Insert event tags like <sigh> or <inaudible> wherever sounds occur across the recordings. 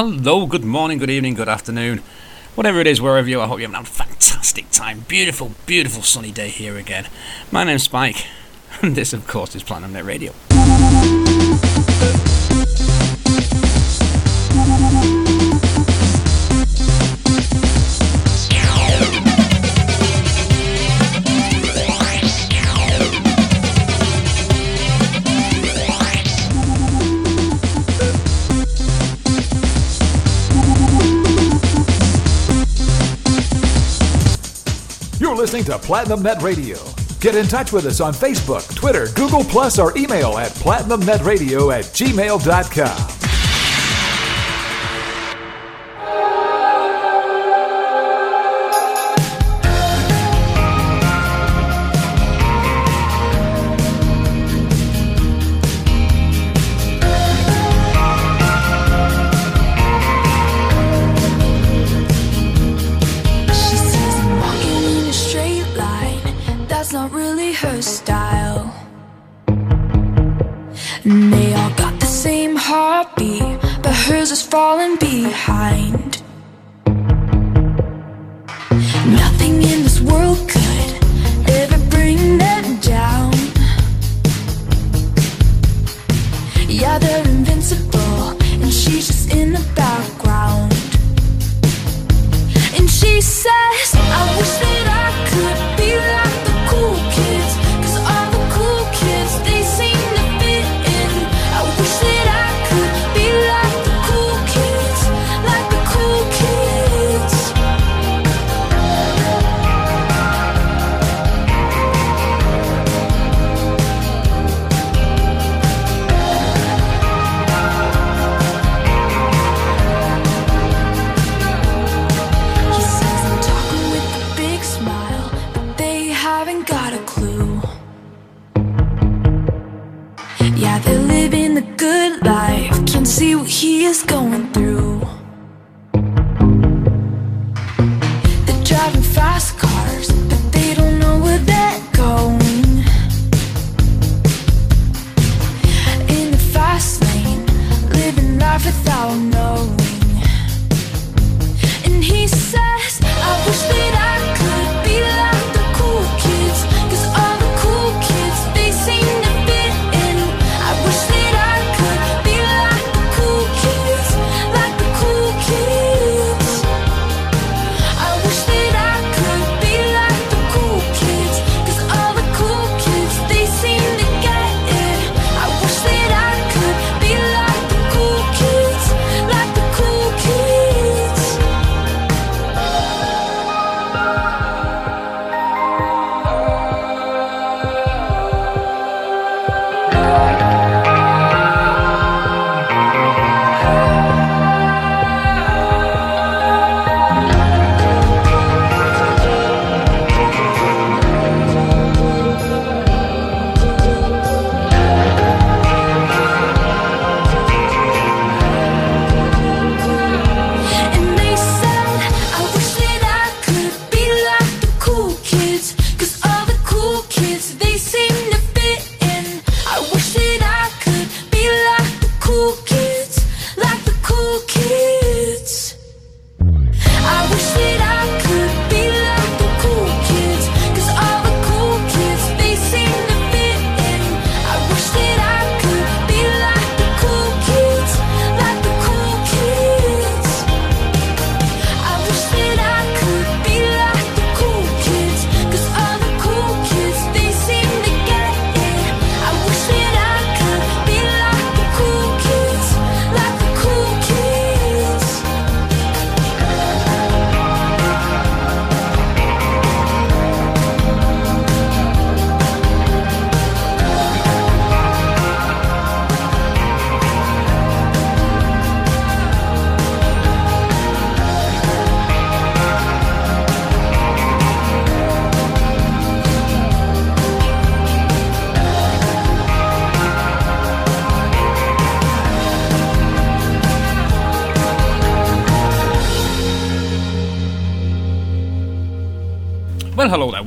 Hello, good morning, good evening, good afternoon. Whatever it is, wherever you are, I hope you're having a fantastic time. Beautiful, beautiful sunny day here again. My name's Spike, <laughs> and this, of course, is Platinum Net Radio. Listening to Platinum Net Radio. Get in touch with us on Facebook, Twitter, Google, Plus, or email at platinumnetradio at gmail.com.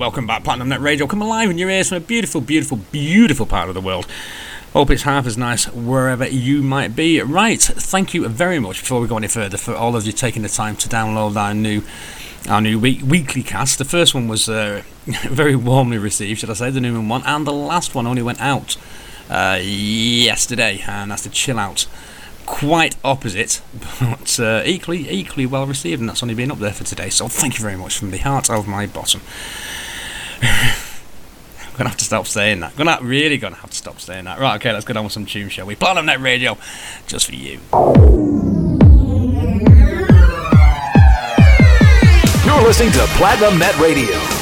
welcome back, Platinum Net Radio. Come alive in your ears from a beautiful, beautiful, beautiful part of the world. Hope it's half as nice wherever you might be. Right, thank you very much. Before we go any further, for all of you taking the time to download our new our new week, weekly cast. The first one was uh, <laughs> very warmly received, should I say, the Numan one, and the last one only went out uh, yesterday, and that's the chill out. Quite opposite, but uh, equally equally well received, and that's only been up there for today. So thank you very much from the heart of my bottom. I'm <laughs> gonna have to stop saying that. Gonna really gonna have to stop saying that. Right, okay, let's get on with some tune shall we? Platinum Net Radio, just for you. You're listening to Platinum Net Radio.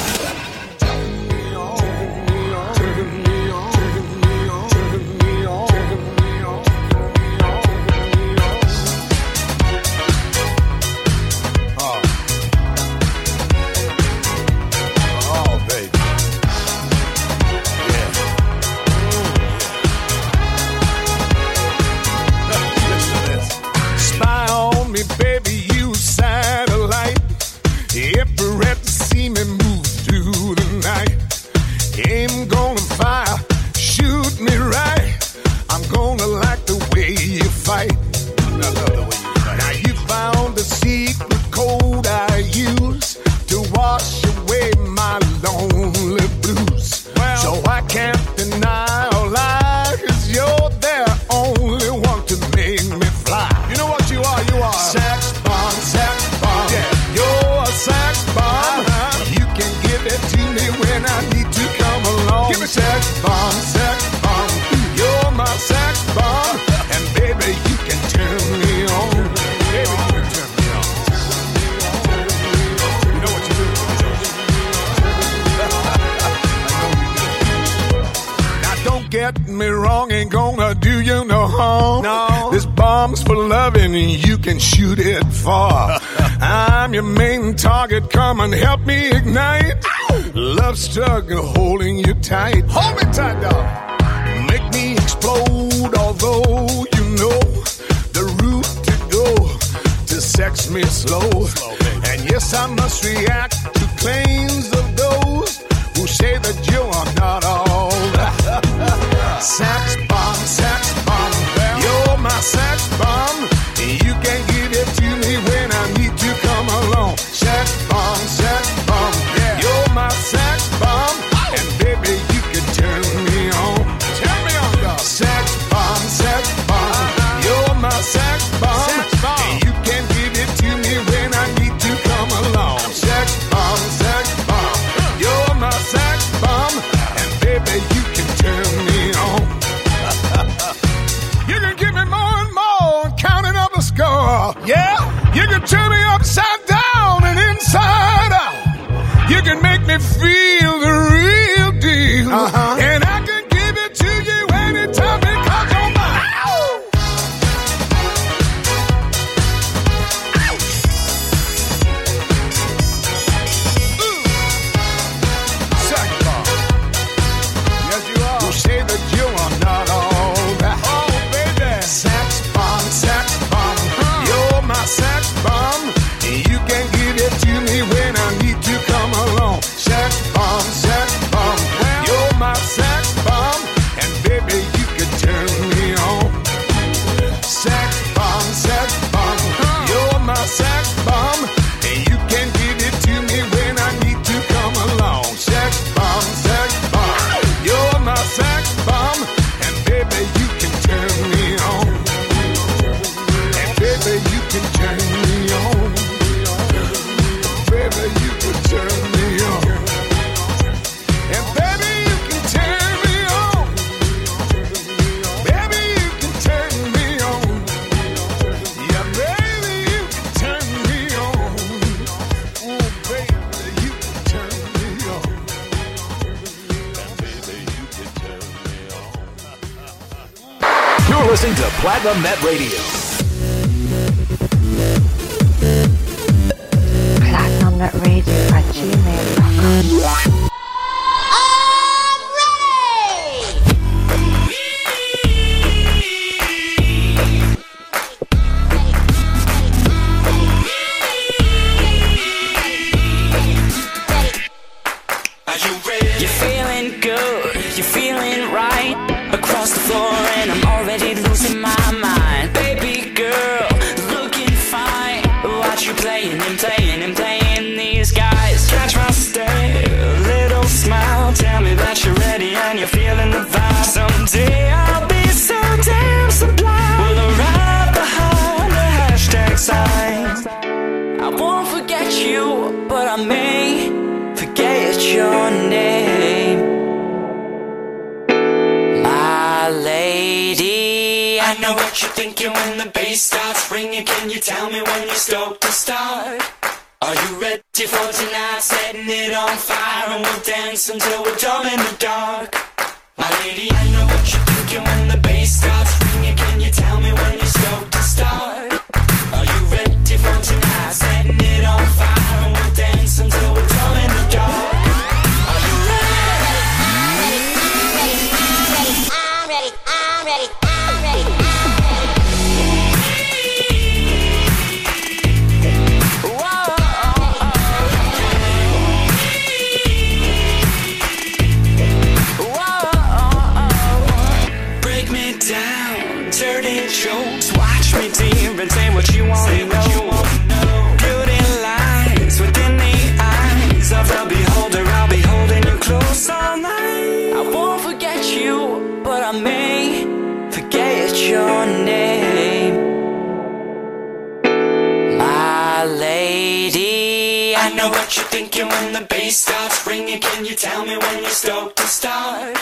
Thinking when the bass starts ringing. Can you tell me when you're stoked to start?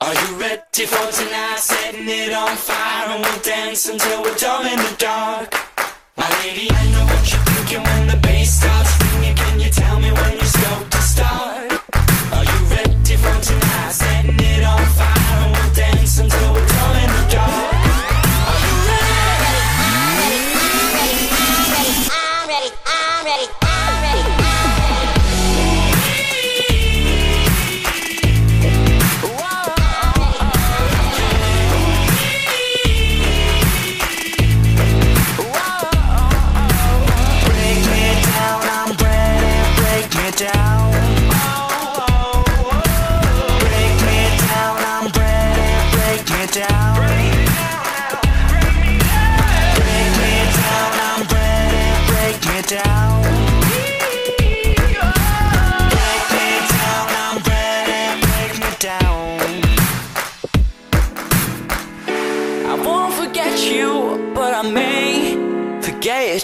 Are you ready for tonight? Setting it on fire and we'll dance until we're dumb in the dark. My lady, I know what you're thinking when the bass starts ringing. Can you tell me when you're stoked to start? Are you ready for tonight? Setting it on fire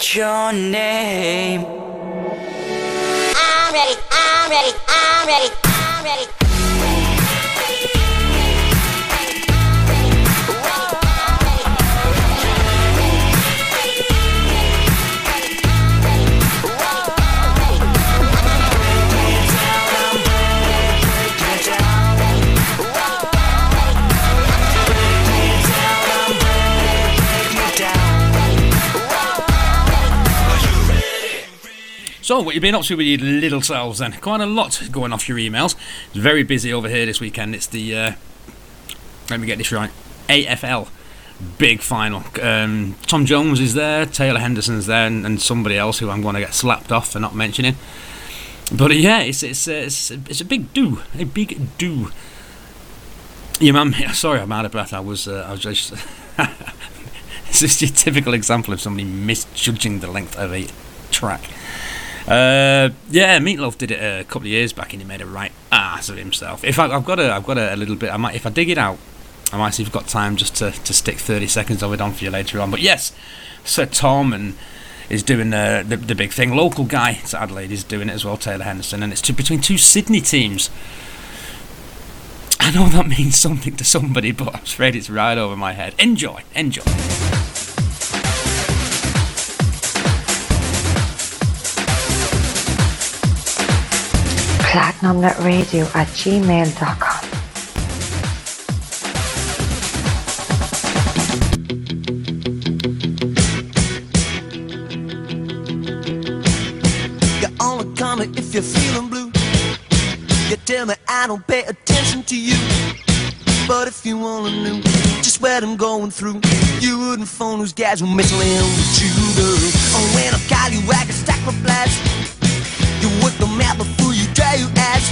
forget your name. I'm ready, I'm ready, I'm ready, I'm ready. So, what you've been up to with your little selves then? Quite a lot going off your emails. It's very busy over here this weekend. It's the, uh, let me get this right, AFL big final. Um, Tom Jones is there, Taylor Henderson's there, and, and somebody else who I'm going to get slapped off for not mentioning. But uh, yeah, it's it's uh, it's, it's a big do, a big do. Yeah, man. <laughs> Sorry, I'm out of breath. I was uh, I was just. <laughs> this is your typical example of somebody misjudging the length of a track. Uh, yeah, Meatloaf did it a couple of years back, and he made a right ass of himself. If I, I've got a, I've got a, a little bit. I might, if I dig it out, I might see if I've got time just to, to stick 30 seconds of it on for you later on. But yes, Sir Tom and is doing the, the the big thing. Local guy to Adelaide is doing it as well, Taylor Henderson, and it's two, between two Sydney teams. I know that means something to somebody, but I'm afraid it's right over my head. Enjoy, enjoy. Platinumnetradio at gmail.com. If you're feeling blue. You tell me I don't pay attention to you. But if you only knew just what I'm going through, you wouldn't phone those guys who messing with you, girl. Oh, when I call you, I can stack my blast. You work the map before you ass.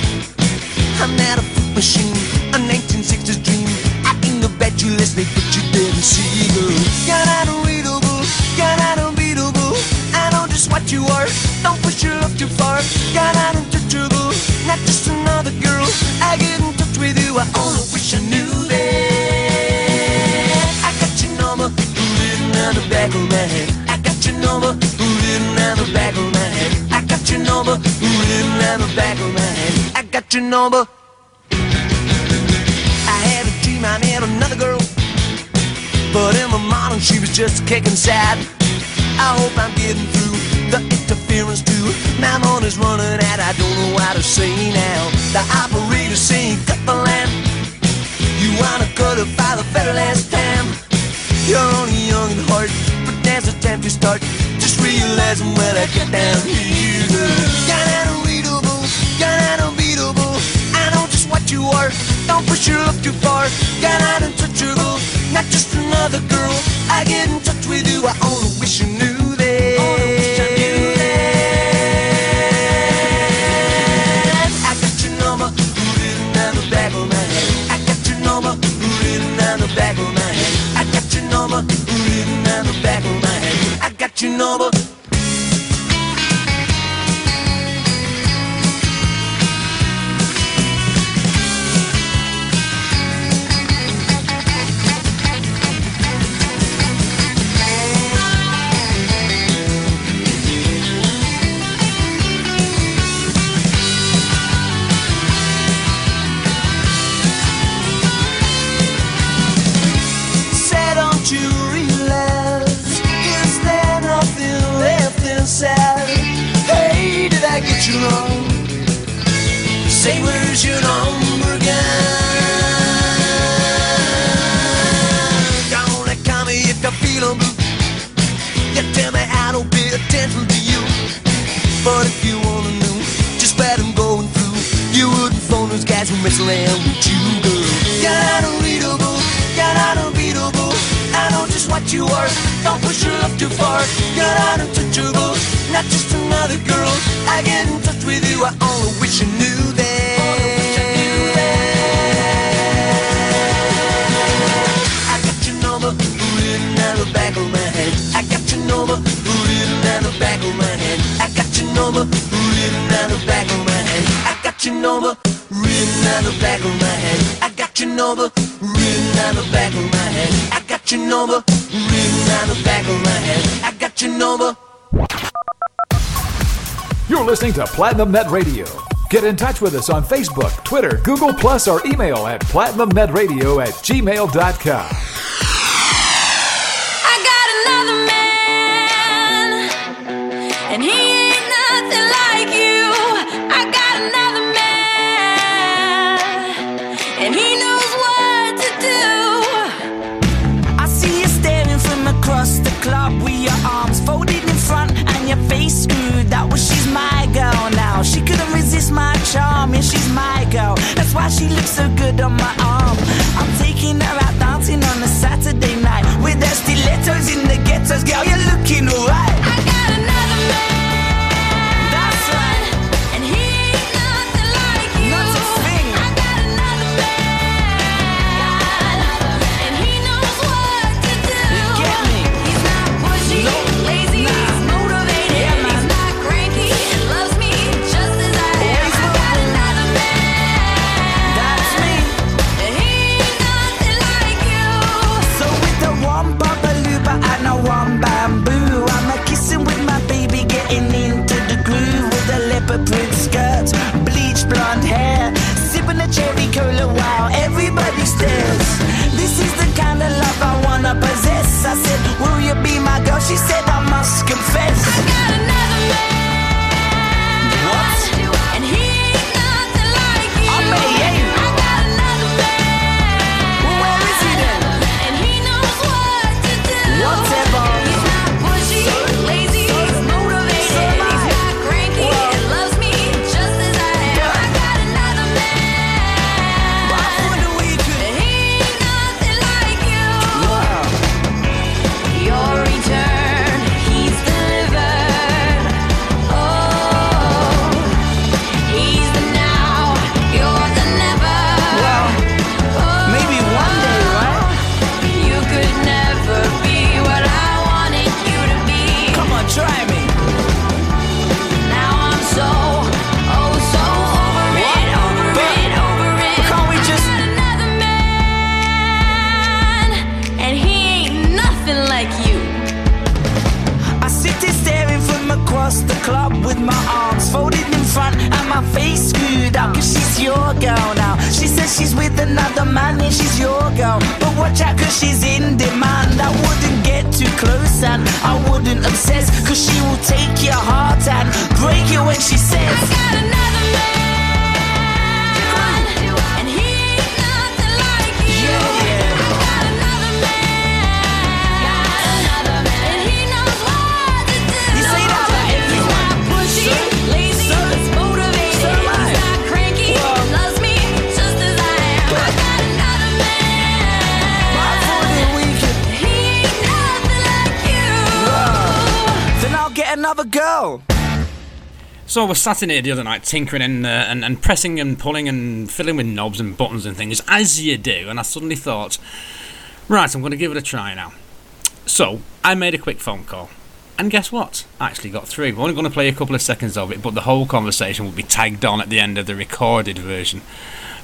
I'm not a foot machine, a 1960s dream. I think I bet you listening, but you didn't see, girl. You're not unreadable, you're not unbeatable. I know just what you are. Don't push your love too far. You're not untouchable, not just another girl. I get in touch with you, I only wish I knew that. I got your number, it in the back of my head. I got your number, it in the back of my head. On the back of my hand. I got your number. I had a dream I met another girl, but in my morning she was just kicking sad. I hope I'm getting through the interference too. My money's running out, I don't know what to say now. The operator saying cut the lamp. You wanna cut it by the very last time. You're only young and hard, but there's a time to start. Just realizing when I get down here. Not unreadable, you're not unbeatable. I know just what you are. Don't push your luck too far. You're not untouchable, not just another girl. I get in touch with you. I only wish you knew that. I got your number written on the back of my head. I got your number written on the back of my head. I got your number those guys mess around with you, girl. You're not unreadable, you're not unbeatable. I know just what you are. Don't push your love too far. You're not untouchable, not just another girl. I get in touch with you. I only wish you knew that. Number written the back of my head. I got your number written on the back of my head. I got your number written on the back of my head. I got your number written on the back of my head. I got your number written on the back of my head. I got your number written on the back of my head. I got your number. You're listening to Platinum Net Radio. Get in touch with us on Facebook, Twitter, Google, Plus, or email at platinumnetradio at gmail.com. I got another man, my charm, and she's my girl. That's why she looks so good on my arm. I'm taking her out dancing on a Saturday night with her stilettos in the ghettos. Girl, you're looking alright. curl while, everybody stares. This is the kind of love I wanna possess. I said, Will you be my girl? She said, I must confess. I So I was sat in here the other night tinkering and, uh, and and pressing and pulling and filling with knobs and buttons and things as you do, and I suddenly thought, right, I'm going to give it a try now. So I made a quick phone call, and guess what? I actually got through. We're only going to play a couple of seconds of it, but the whole conversation will be tagged on at the end of the recorded version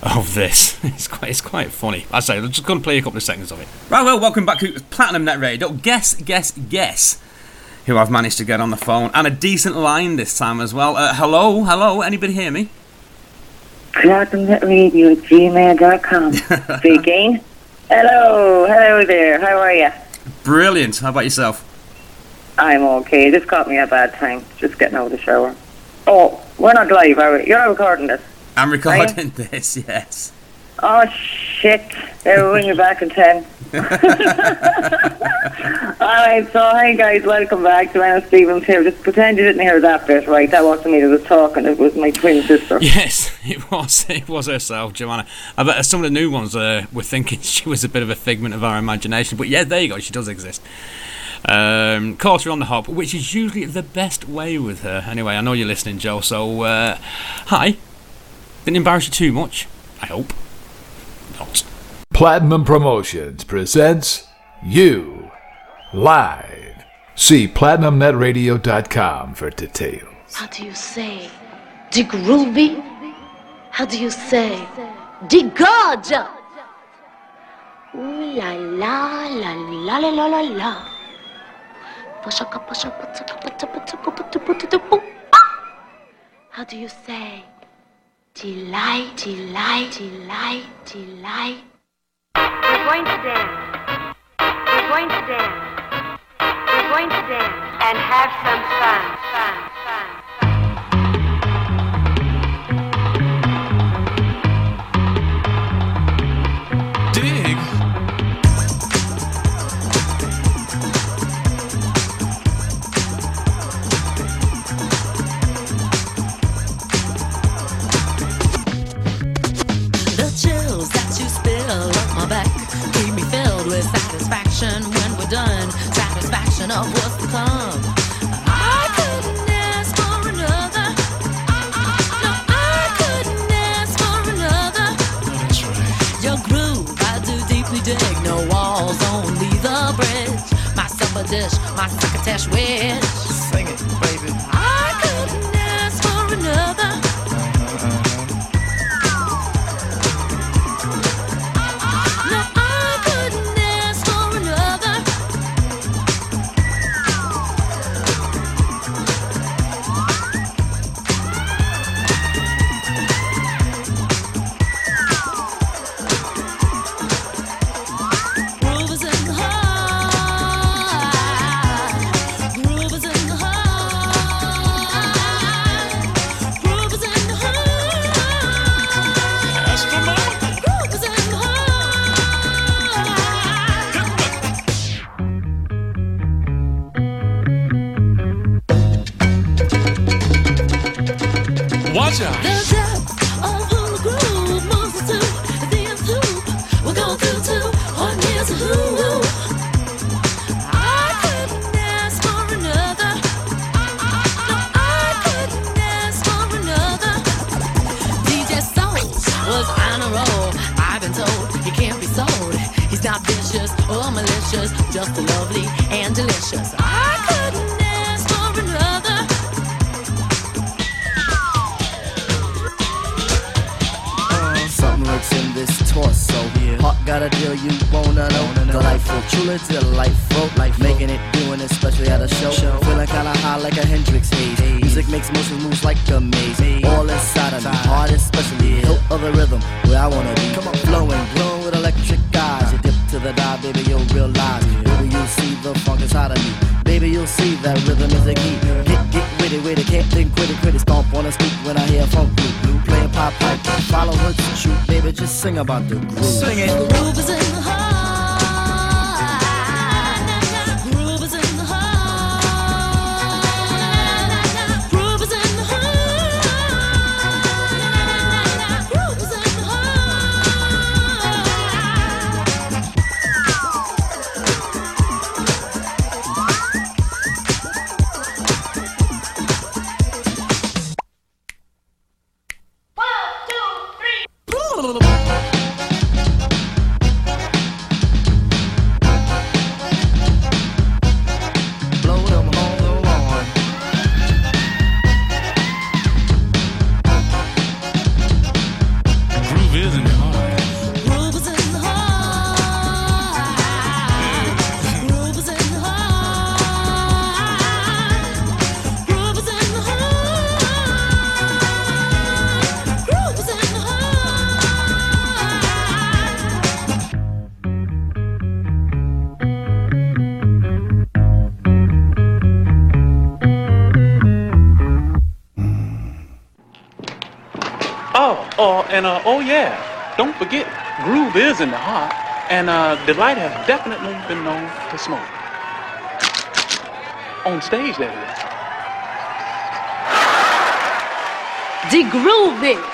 of this. <laughs> It's quite it's quite funny. I say I'm just going to play a couple of seconds of it. Right, well, welcome back to Platinum Net Radio. Guess, guess, guess who I've managed to get on the phone and a decent line this time as well. Uh, hello, hello, anybody hear me? PlatinumNetRadio at gmail.com. <laughs> Speaking. Hello, hello there. How are you? Brilliant. How about yourself? I'm okay. This caught me at a bad time. Just getting out of the shower. Oh, we're not live, are we? You're not recording this. I'm recording <laughs> this, yes. Oh shit! They'll ring you back in ten. <laughs> Alright, so hi guys, welcome back to Anna Stevens here. Just pretend you didn't hear that bit, right? That wasn't me that was talking, it was my twin sister. Yes, <laughs> it was. It was herself, Joanna. I bet some of the new ones uh, were thinking <laughs> she was a bit of a figment of our imagination. But yeah, there you go. She does exist. Um, caught her on the hop, which is usually the best way with her. Anyway, I know you're listening, Joe. So, uh, hi. Didn't embarrass you too much. I hope. Not. Platinum Promotions presents You Live. See PlatinumNetRadio.com for details. How do you say? De groovy? How do you say? Gorgeous? Ooh la la la la la la la la. How do you say? Delight, delight, delight, delight. We're going to dance. We're going to dance. We're going to dance and have some fun. best wish. the groove. It. The groove is in And uh, oh yeah, don't forget, groove is in the heart, and uh, Deee-Lite has definitely been known to smoke. On stage, that is. De Groove!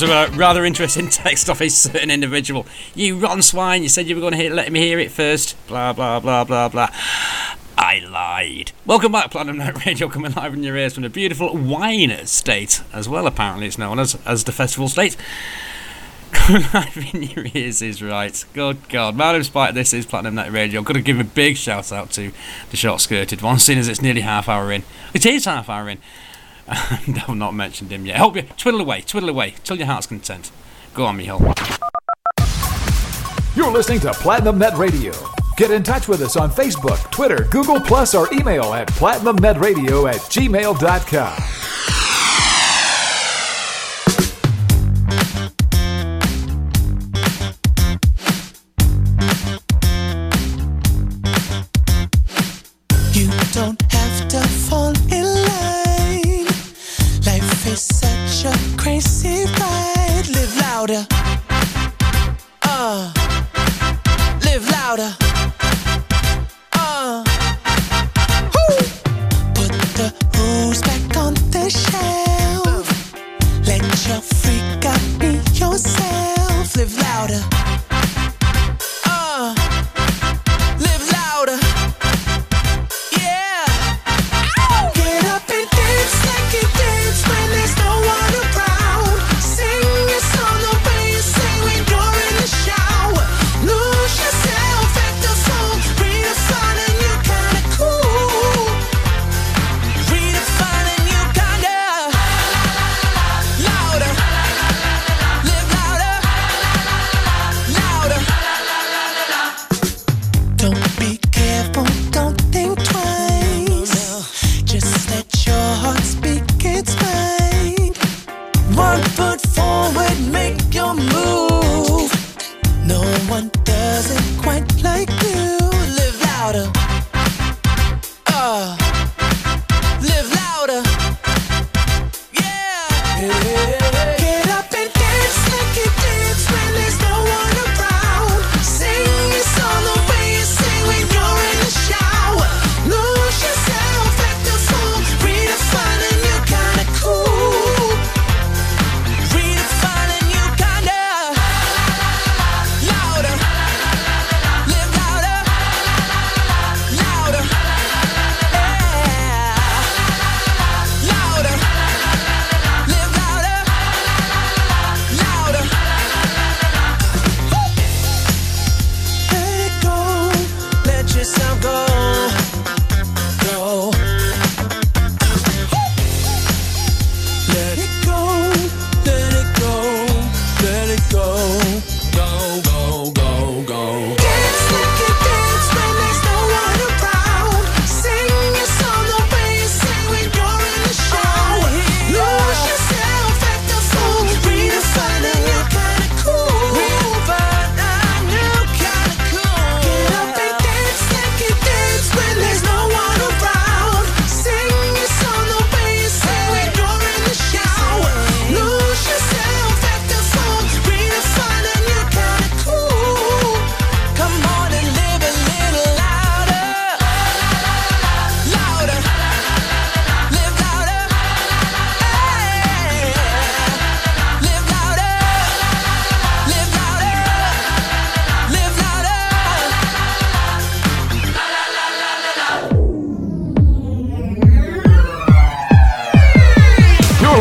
Uh, rather interesting <laughs> text off a certain individual. You rotten swine! You said you were going to hear, let me hear it first. Blah blah blah blah blah. I lied. Welcome back, Platinum Net Radio, coming live in your ears from the beautiful wine state, as well. Apparently, it's known as as the festival state. <laughs> Coming live in your ears is right. Good God! In spite of this, is Platinum Net Radio. I've Got to give a big shout out to the short skirted one, seeing as it's nearly half hour in. It is half hour in. <laughs> And I've not mentioned him yet. Help you twiddle away, twiddle away, till your heart's content. Go on, Michal. You're listening to Platinum Net Radio. Get in touch with us on Facebook, Twitter, Google, Plus, or email at platinumnetradio at gmail.com. louder.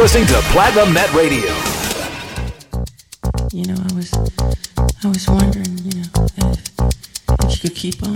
Listening to Platinum Net Radio. You know, I was, I was wondering, you know, if, if you could keep on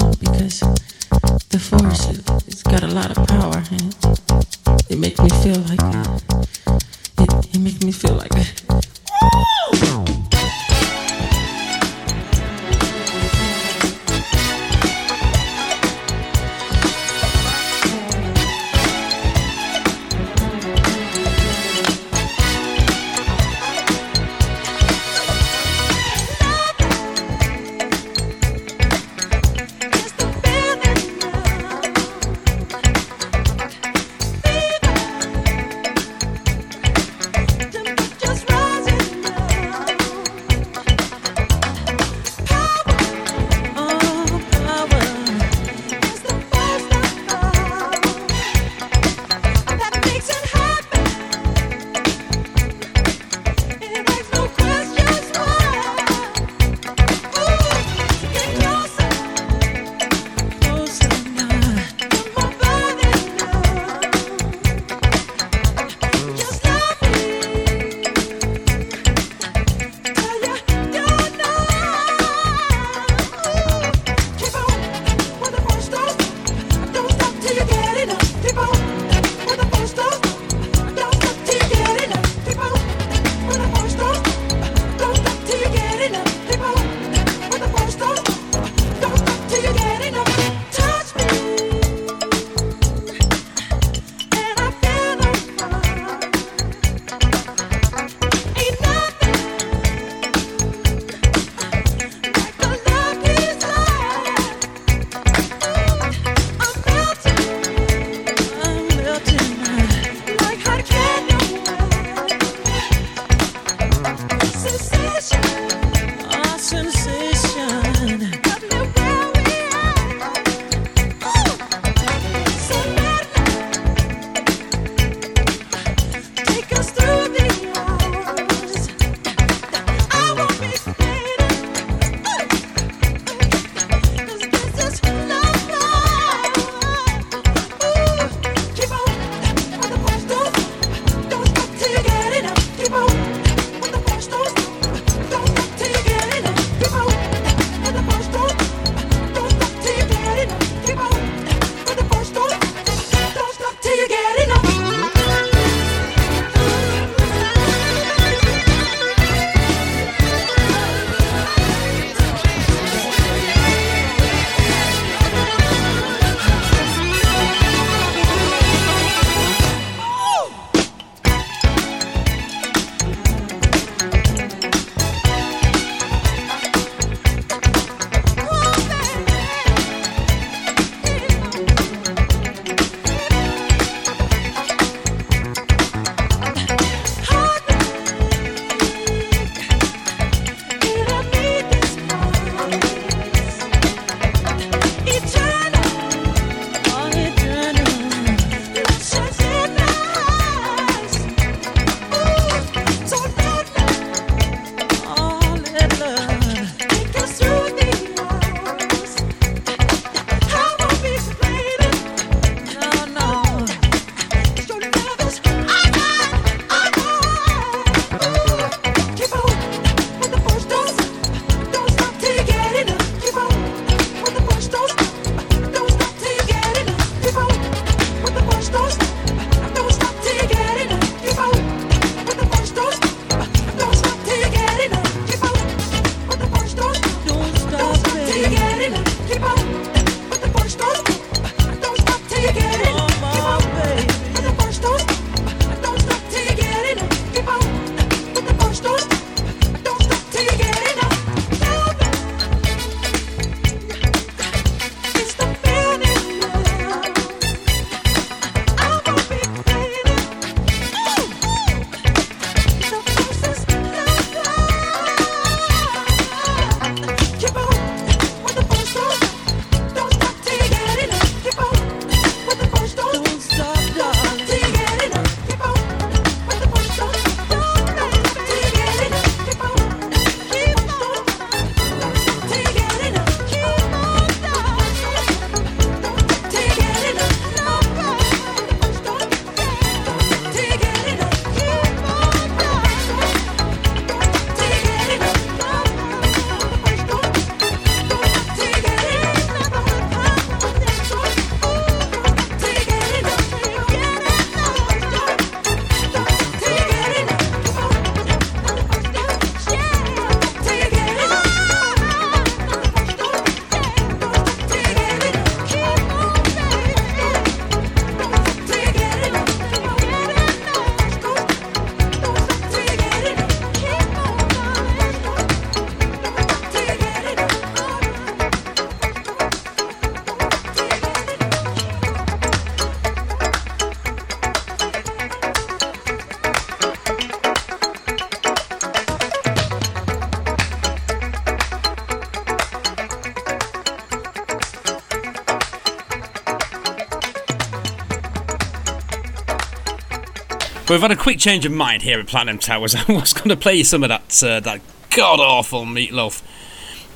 But we've had a quick change of mind here at Platinum Towers. <laughs> I was going to play you some of that uh, that god awful meatloaf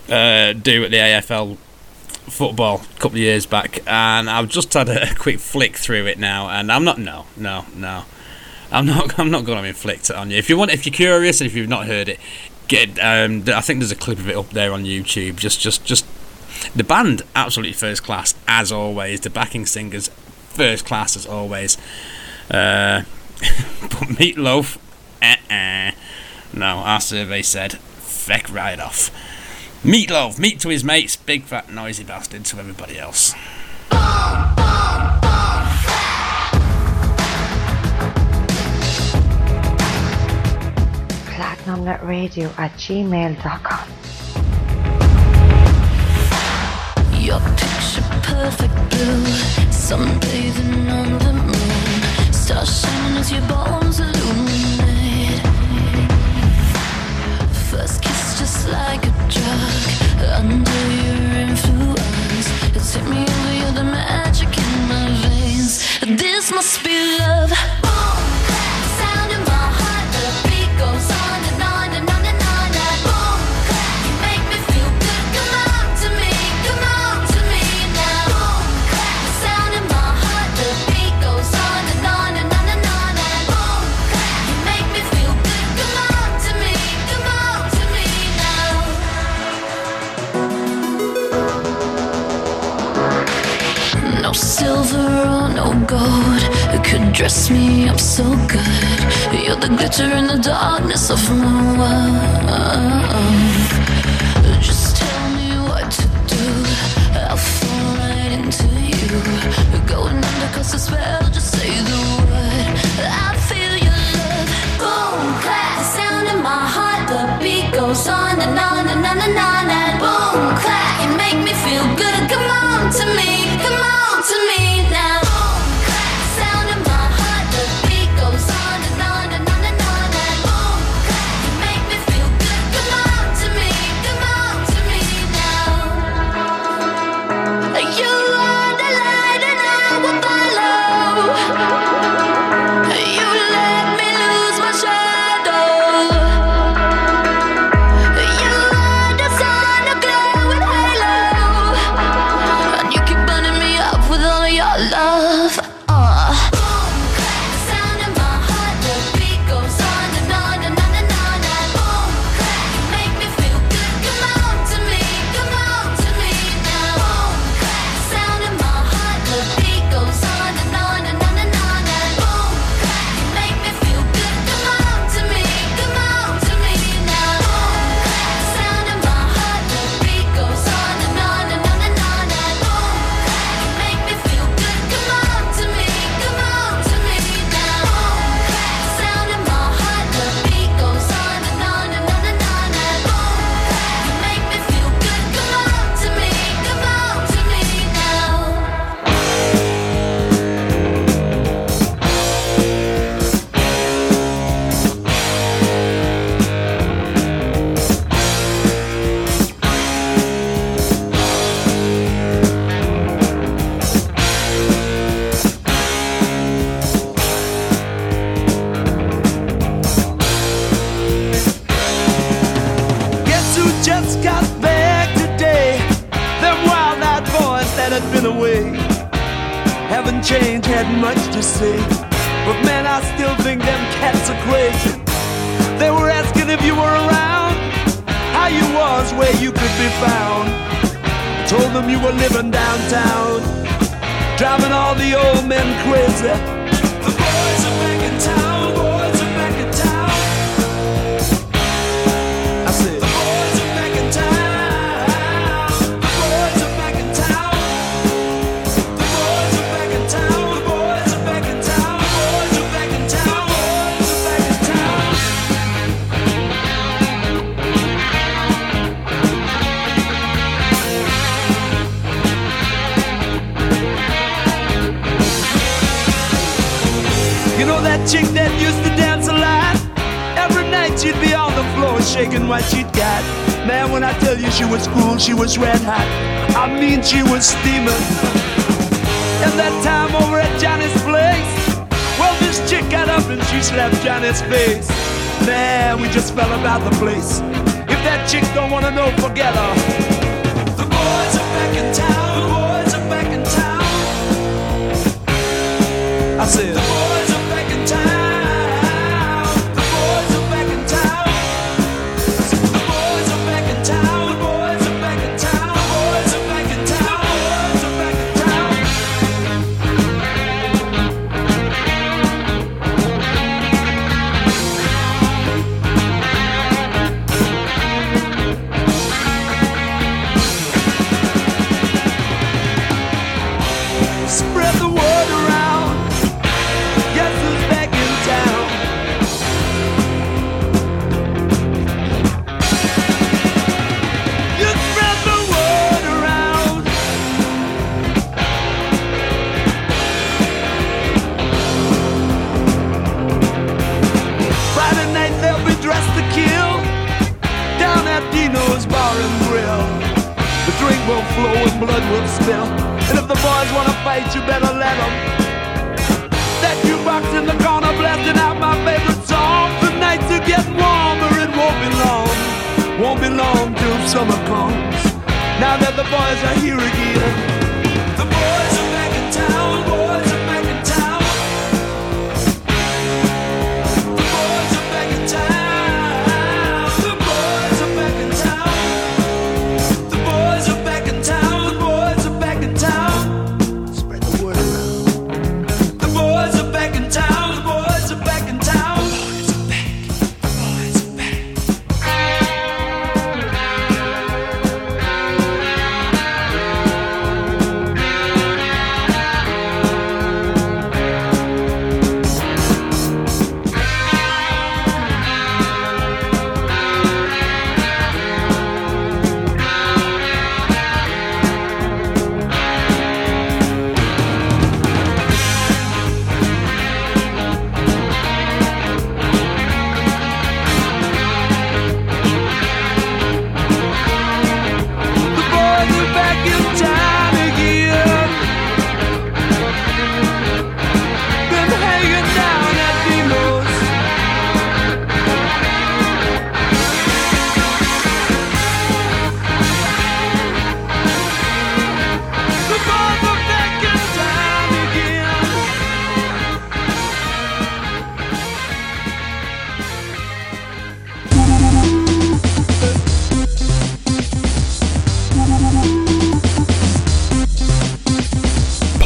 uh, do at the AFL football a couple of years back, and I've just had a quick flick through it now, and I'm not no no no. I'm not. <laughs> I'm not going to inflict it on you. If you want, if you're curious, and if you've not heard it, get. Um, I think there's a clip of it up there on YouTube. Just, just, just. The band absolutely first class as always. The backing singers first class as always. Uh, <laughs> but Meatloaf, eh eh. No, our survey said, feck right off. Meatloaf, meat to his mates, big fat noisy bastard to everybody else. PlatinumNetRadio at gmail.com. Your picture perfect blue, sunbathing on the moon. Stars shining as your bones illuminate. First kiss just like a drug. Under your influence, It's hit me over. You're the magic in my veins. This must be love. gold could dress me up so good. You're the glitter in the darkness of my world.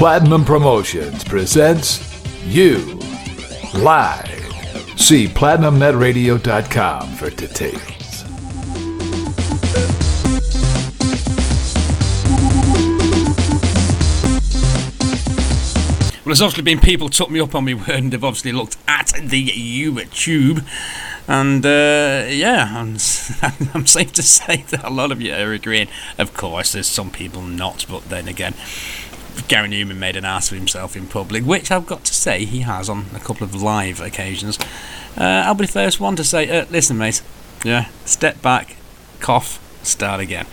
Platinum Promotions presents You Live. See PlatinumNetRadio.com for details. Well, there's obviously been people took me up on my word, <laughs> and they've obviously looked at the YouTube, and uh, yeah, <laughs> I'm, I'm safe to say that a lot of you are agreeing. Of course, there's some people not, but then again, Gary Numan made an ass of himself in public, which I've got to say he has on a couple of live occasions. Uh, I'll be the first one to say, uh, listen, mate, yeah, step back, cough, start again.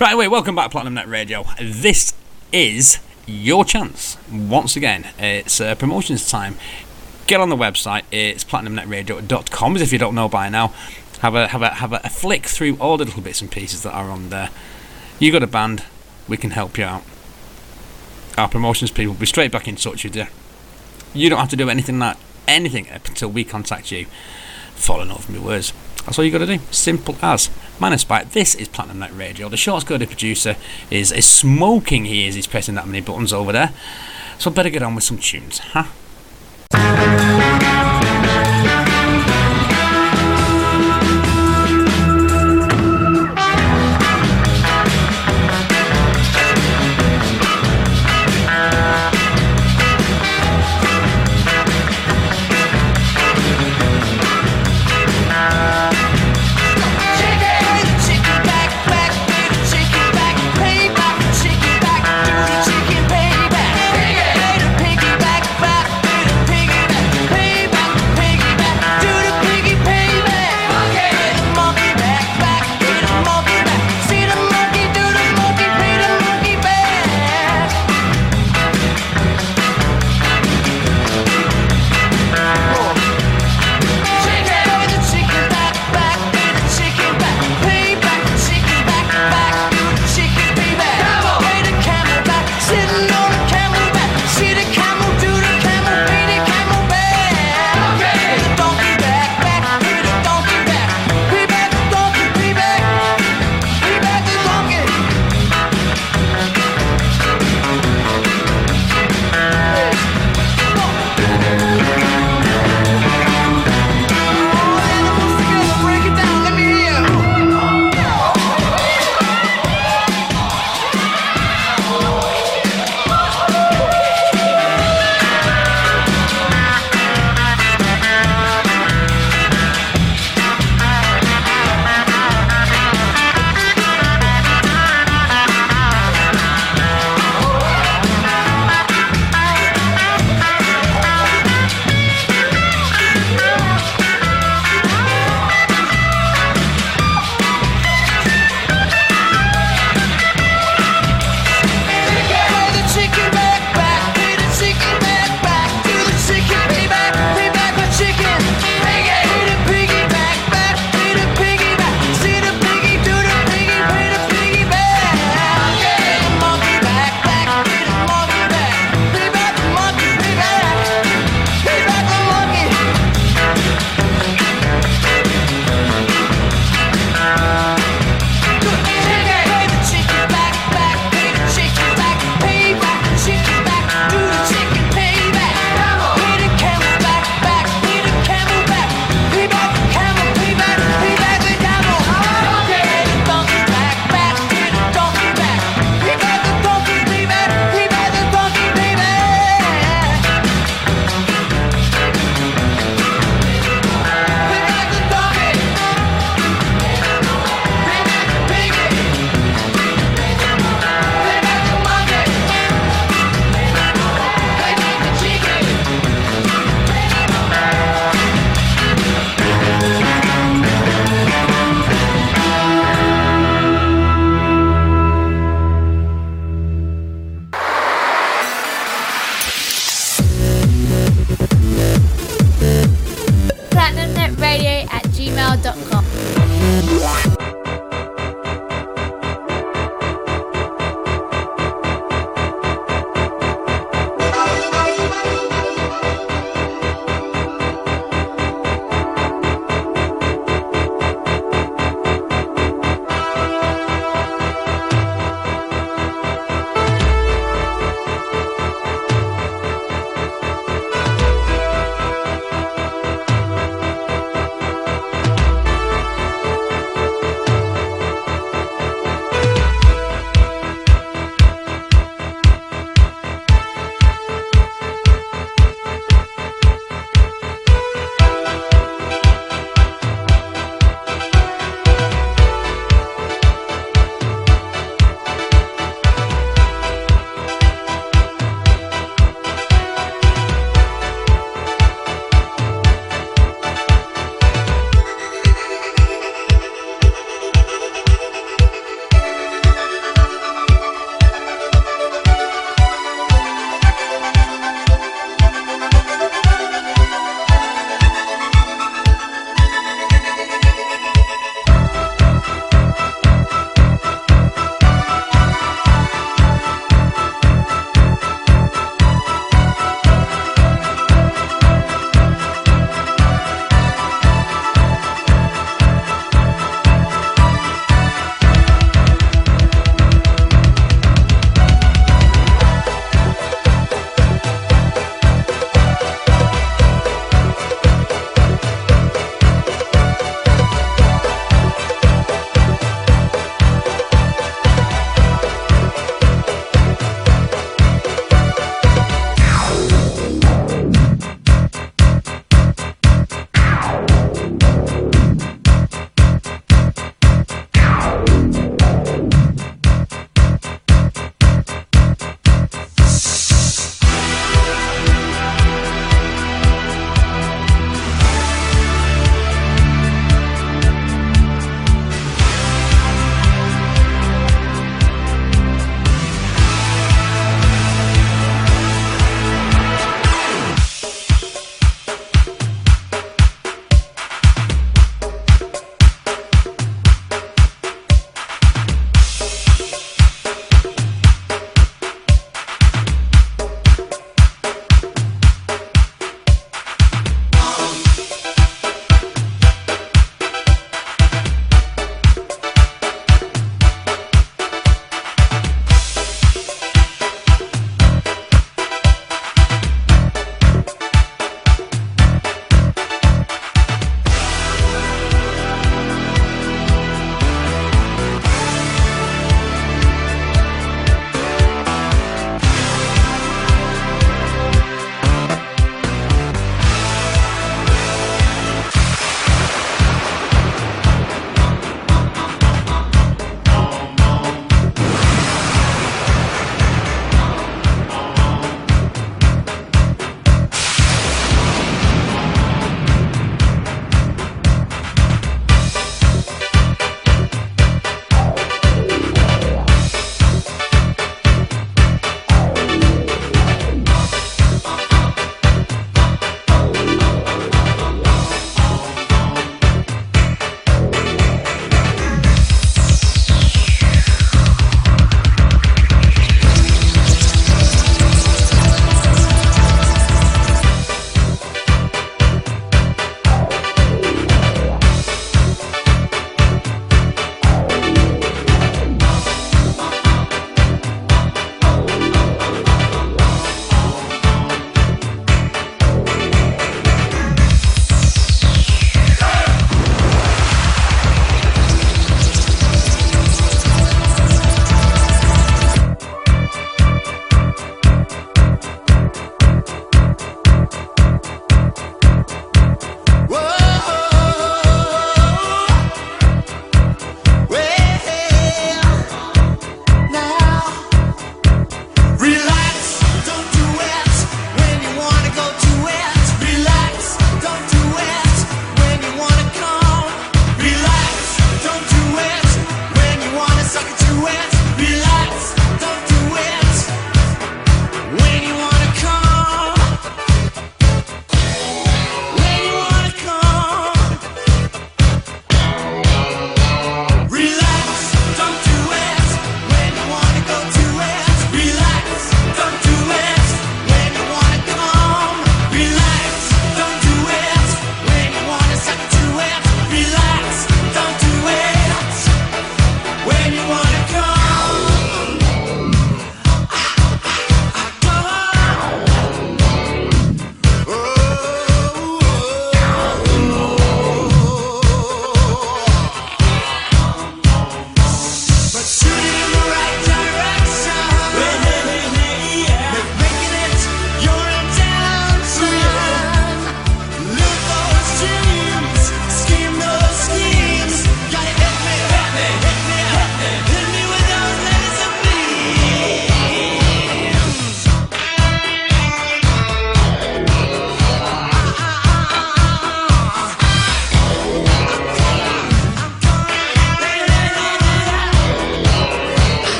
Right away, welcome back to Platinum Net Radio. This is your chance. Once again, it's uh, promotions time. Get on the website. It's platinumnetradio.com. If you don't know by now, have a have a have a flick through all the little bits and pieces that are on there. You got a band, we can help you out. Our promotions people will be straight back in touch with you. You don't have to do anything like anything until we contact you. Up from my words. That's all you got to do. Simple as. Man Minus Spike, this is Platinum Net Radio. The short coded producer is, is smoking he is. He's pressing that many buttons over there. So I better get on with some tunes, huh?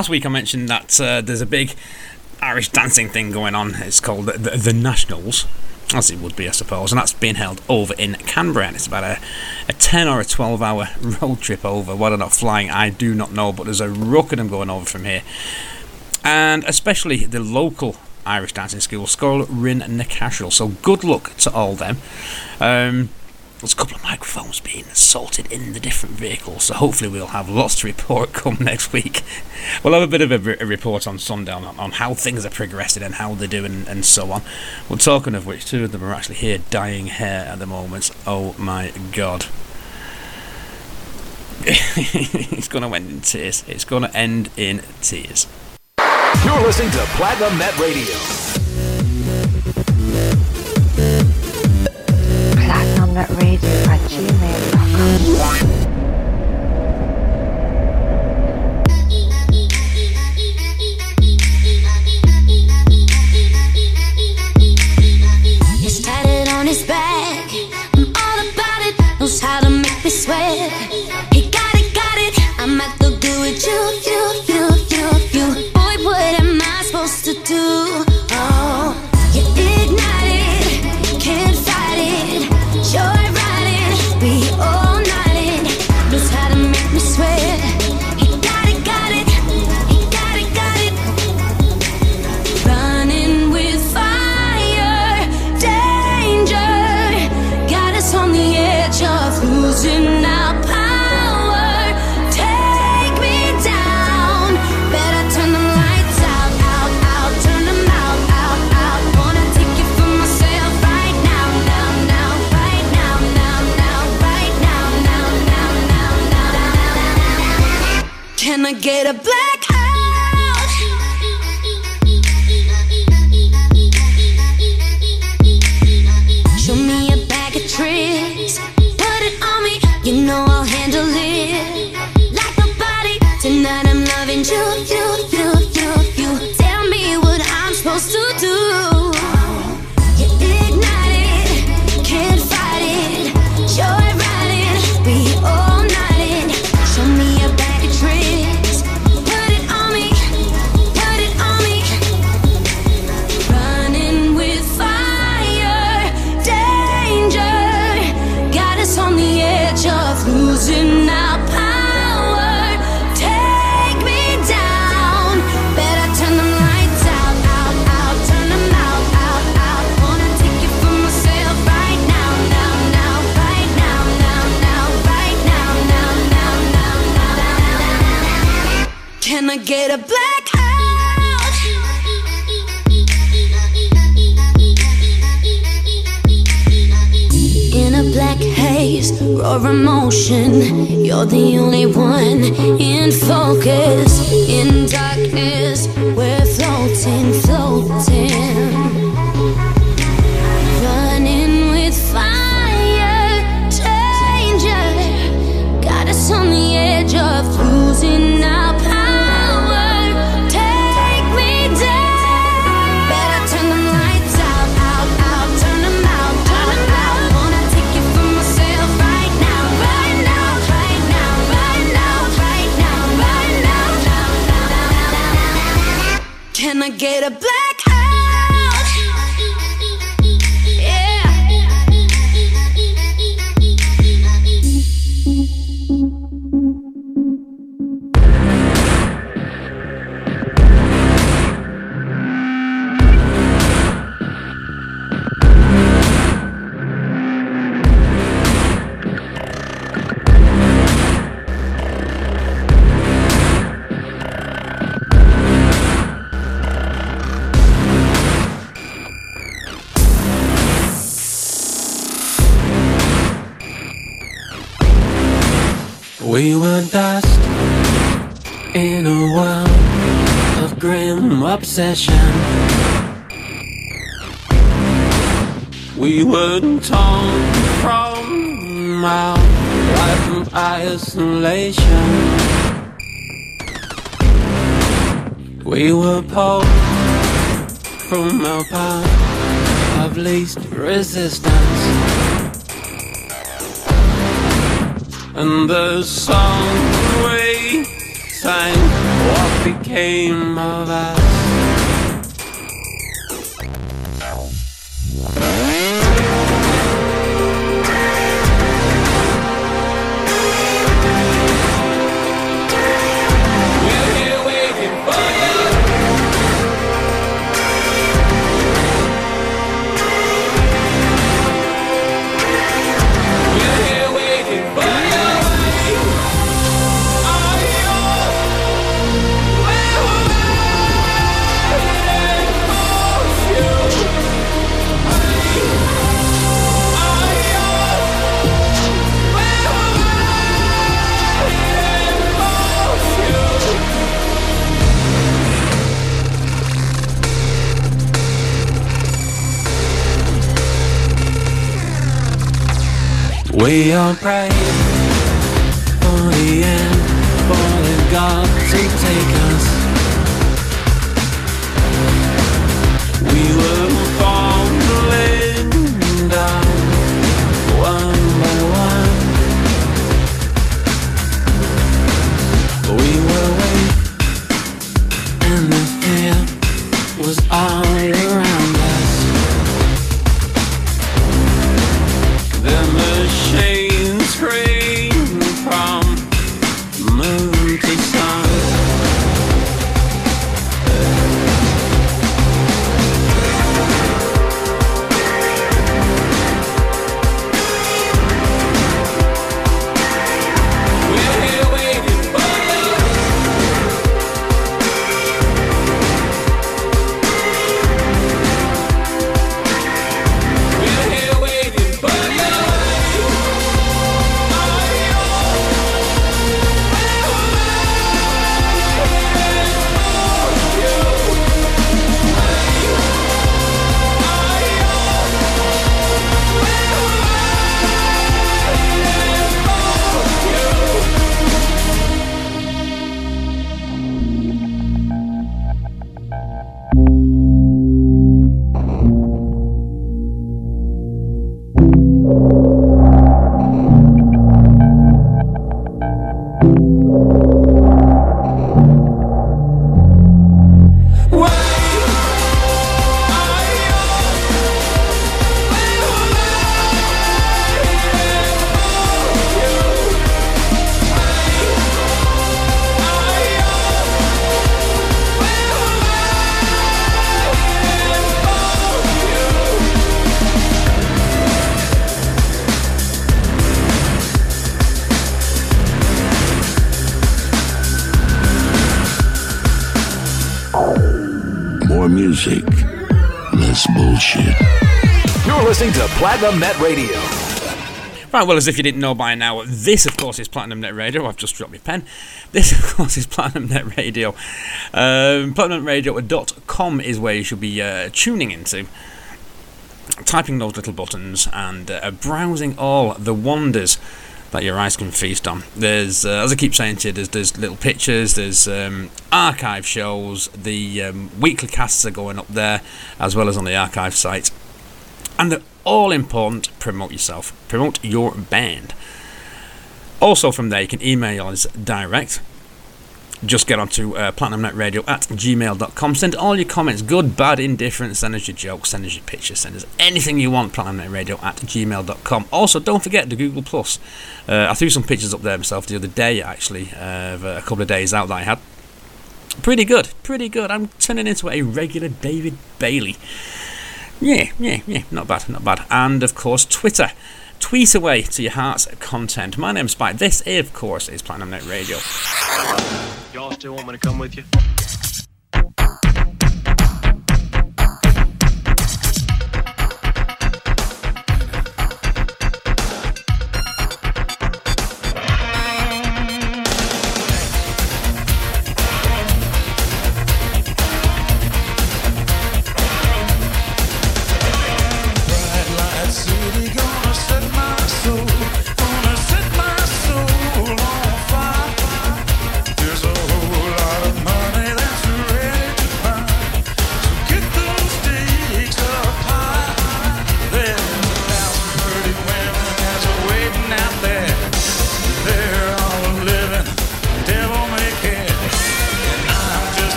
Last week I mentioned that uh, there's a big Irish dancing thing going on. It's called the, the, the Nationals, as it would be, I suppose, and that's being held over in Canberra. And it's about a, a 10 or a 12 hour <laughs> road trip over. Whether or not flying, I do not know, but there's a ruck of them going over from here. And especially the local Irish dancing school, Skull Rin and So good luck to all them. Um, there's a couple of microphones being assaulted in the different vehicles, so hopefully we'll have lots to report <laughs> come next week. We'll have a bit of a, a report on Sundown on, on how things are progressing and how they're doing and so on. Well, talking of which, two of them are actually here dyeing hair at the moment. Oh my god. <laughs> it's going to end in tears. It's going to end in tears. You're listening to Platinum Net Radio. PlatinumNetRadio at gmail.com. Back. I'm all about it. Knows how get a black? Show me a bag of tricks. Put it on me, you know I'll handle it. Like nobody. Tonight I'm loving you, you, grim We You're listening to Platinum Net Radio. Right, well, as if you didn't know by now, this, of course, is Platinum Net Radio. I've just dropped my pen. This, of course, is Platinum Net Radio. Um, PlatinumNetRadio.com is where you should be uh, tuning into. Typing those little buttons and uh, browsing all the wonders that your eyes can feast on. There's, uh, as I keep saying to you, there's, there's little pictures, there's um, archive shows, the um, weekly casts are going up there, as well as on the archive site. And the all important promote yourself, promote your band. Also, from there, you can email us direct. Just get onto uh, platinumnetradio at gmail.com. Send all your comments, good, bad, indifferent. Send us your jokes, send us your pictures, send us anything you want. Platinumnetradio at gmail.com. Also, don't forget the Google Plus. Uh, I threw some pictures up there myself the other day, actually, uh, of a couple of days out that I had. Pretty good, pretty good. I'm turning into a regular David Bailey. Yeah, yeah, yeah, not bad, not bad. And of course, Twitter. Tweet away to your heart's content. My name's Spike. This, of course, is Platinum Net Radio. Y'all still want me to come with you?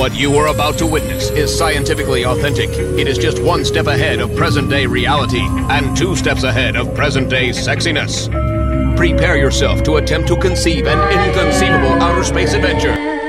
What you are about to witness is scientifically authentic. It is just one step ahead of present day reality and two steps ahead of present day sexiness. Prepare yourself to attempt to conceive an inconceivable outer space adventure.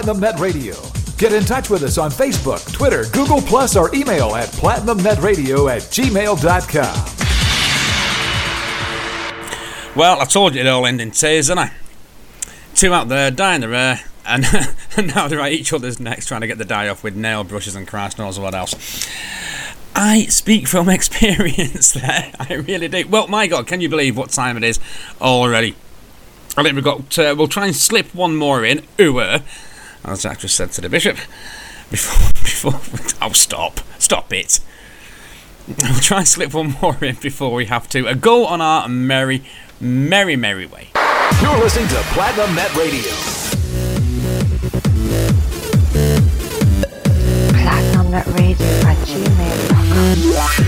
Platinum Net Radio. Get in touch with us on Facebook, Twitter, Google, Plus, or email at platinumnetradio at gmail.com. Well, I told you it'd all end in tears, didn't I? Two out there dying the air, <laughs> and now they're at each other's necks trying to get the dye off with nail brushes and Christ knows what else. I speak from <laughs> experience there. <laughs> I really do. Well, my God, can you believe what time it is already? I think we've got. Uh, we'll try and slip one more in. Ooh, as the actress said to the bishop. <laughs> Before, <laughs> before. Oh, stop! Stop it! <laughs> We'll try and slip one more in before we have to. Uh, go on our merry, merry, merry way. You're listening to Platinum Net Radio. PlatinumNetRadio at gmail.com.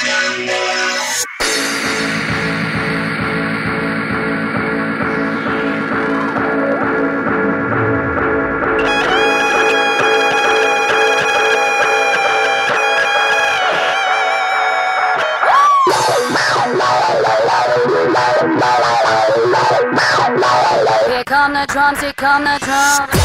Here come the drums, here come the drums.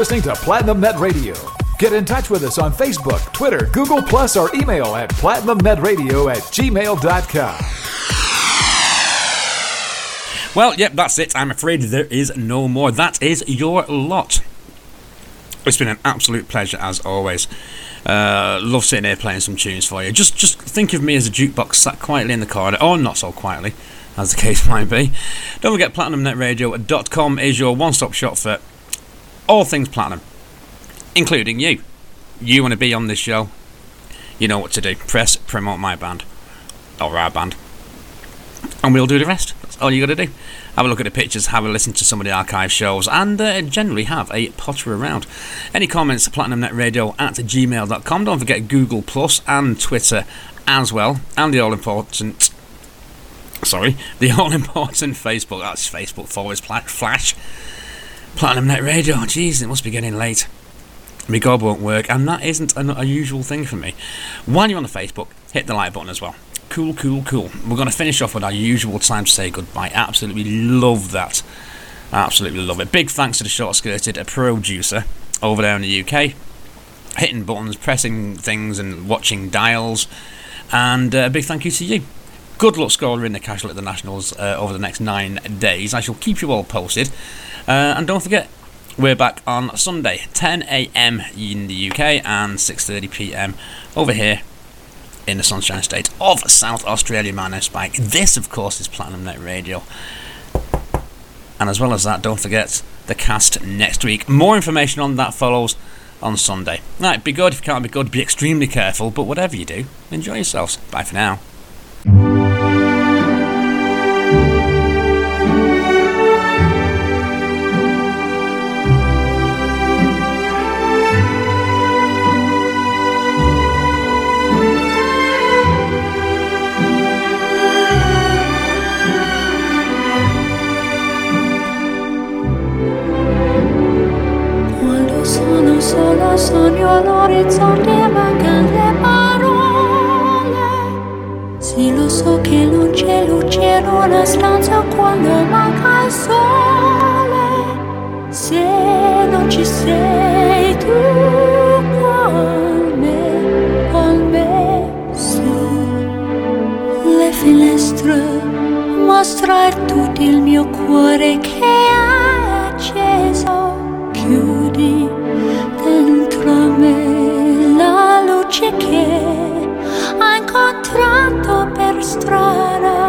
Listening to Platinum Net Radio. Get in touch with us on Facebook, Twitter, Google, Plus, or email at platinumnetradio at gmail.com. Well, yep, that's it. I'm afraid there is no more. That is your lot. It's been an absolute pleasure as always. Uh, love sitting here playing some tunes for you. Just, just think of me as a jukebox sat quietly in the corner, or not so quietly, as the <laughs> case might be. Don't forget, platinumnetradio.com is your one-stop shop for all things platinum, including you. You want to be on this show? You know what to do. Press promote my band or our band, and we'll do the rest. That's all you got to do. Have a look at the pictures, have a listen to some of the archive shows, and uh, generally have a potter around. Any comments, to platinumnetradio at gmail.com. Don't forget Google Plus and Twitter as well, and the all important. Sorry, the all important Facebook. That's Facebook forward slash flash. Platinum Net Radio. Jeez, it must be getting late. My gob won't work, and that isn't an, a usual thing for me. While you're on the Facebook, hit the like button as well. Cool, cool, cool. We're going to finish off with our usual time to say goodbye. Absolutely love that. Absolutely love it. Big thanks to the short skirted producer over there in the UK. Hitting buttons, pressing things, and watching dials. And uh, a big thank you to you. Good luck scoring in the casual at the Nationals uh, over the next nine days. I shall keep you all posted. Uh, and don't forget, we're back on Sunday, 10 a.m. in the UK and 6:30 p.m. over here in the Sunshine State of South Australia. My name's Spike. This, of course, is Platinum Net Radio. And as well as that, don't forget the cast next week. More information on that follows on Sunday. Right, be good if you can't be good. Be extremely careful. But whatever you do, enjoy yourselves. Bye for now. Sogno l'orizzonte e mancano le parole. Sì lo so che non c'è luce in una stanza quando manca il sole. Se non ci sei tu con me, con le finestre mostrar tutto il mio cuore che è acceso chiudi voce che ha incontrato per strada.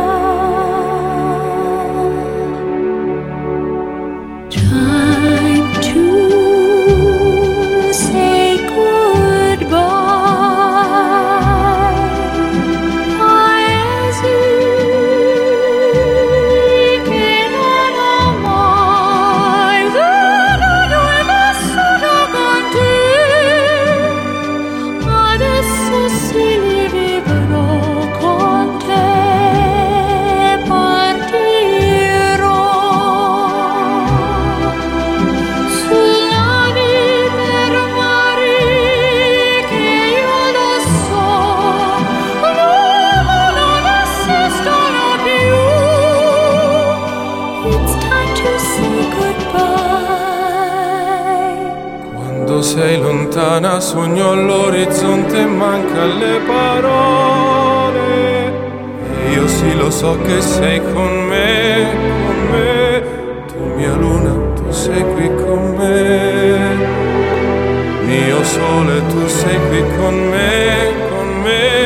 Lontana sogno all'orizzonte manca le parole. Io sì lo so che sei con me, con me. Tu mia luna, tu sei qui con me. Mio sole, tu sei qui con me, con me,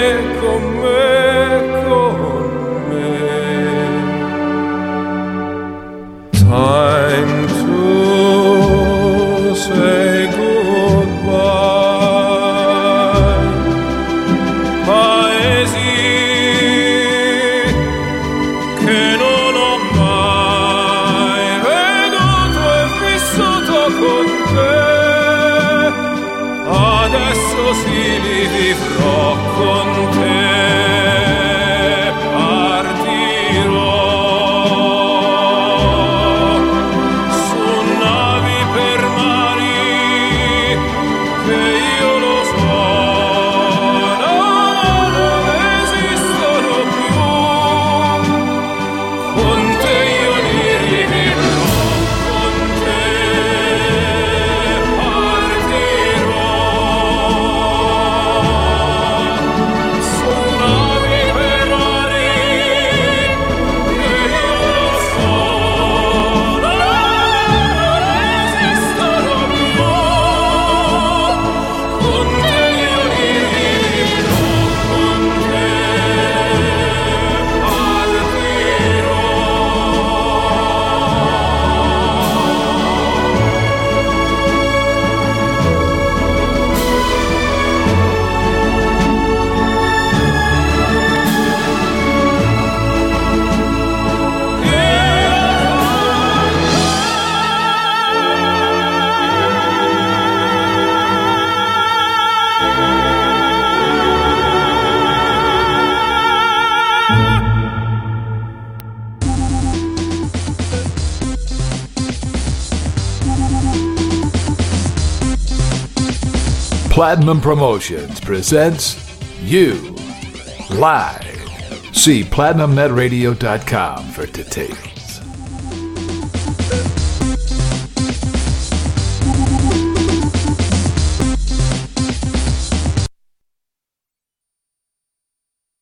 Platinum Promotions presents You Live. See PlatinumNetRadio.com for details.